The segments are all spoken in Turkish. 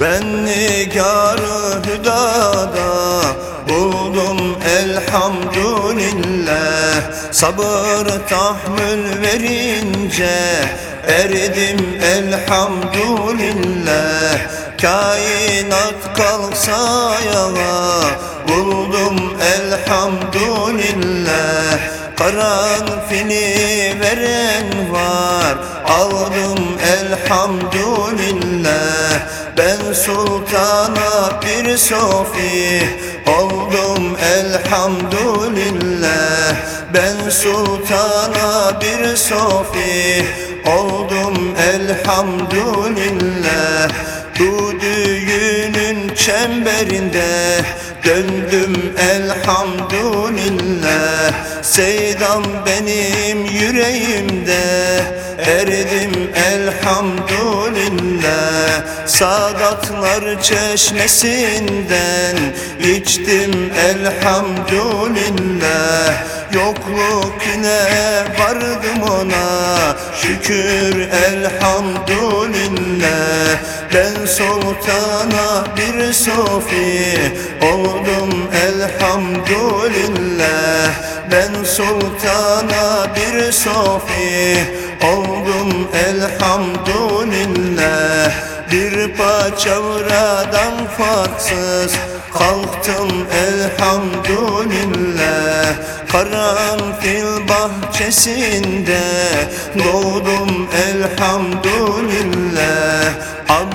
Ben nigarı hüdada buldum elhamdülillah. Sabır tahmül verince eridim elhamdülillah. Kainat kalksa ayağa buldum elhamdülillah Karanfili veren var. Aldım elhamdülillah. Ben sultana bir sofi Oldum elhamdülillah. Ben sultana bir sofi Oldum elhamdülillah. Bu düğünün çemberinde Döndüm elhamdülillah Seydam benim yüreğimde Eridim elhamdülillah. Sadatlar çeşmesinden içtim elhamdülillah. Yokluk yine vardım ona Şükür elhamdülillah. Ben sultana bir sofi Oldum elhamdülillah Ben sultana bir sofi Oldum elhamdülillah. Bir paçavradan farksız Kalktım elhamdülillah. Karanfil bahçesinde Doğdum elhamdülillah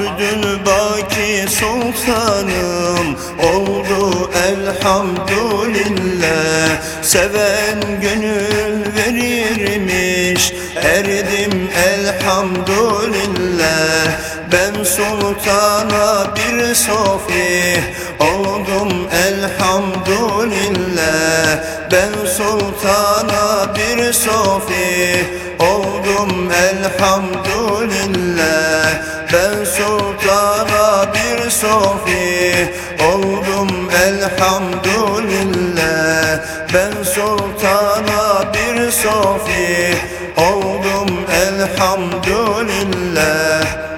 Abdülbaki sultanım oldu elhamdülillah. Seven gönül verirmiş erdim elhamdülillah. Ben sultana bir sofi oldum elhamdülillah. Ben sultana bir sofi oldum elhamdülillah sofi oldum elhamdülillah. Ben sultana bir sofi oldum elhamdülillah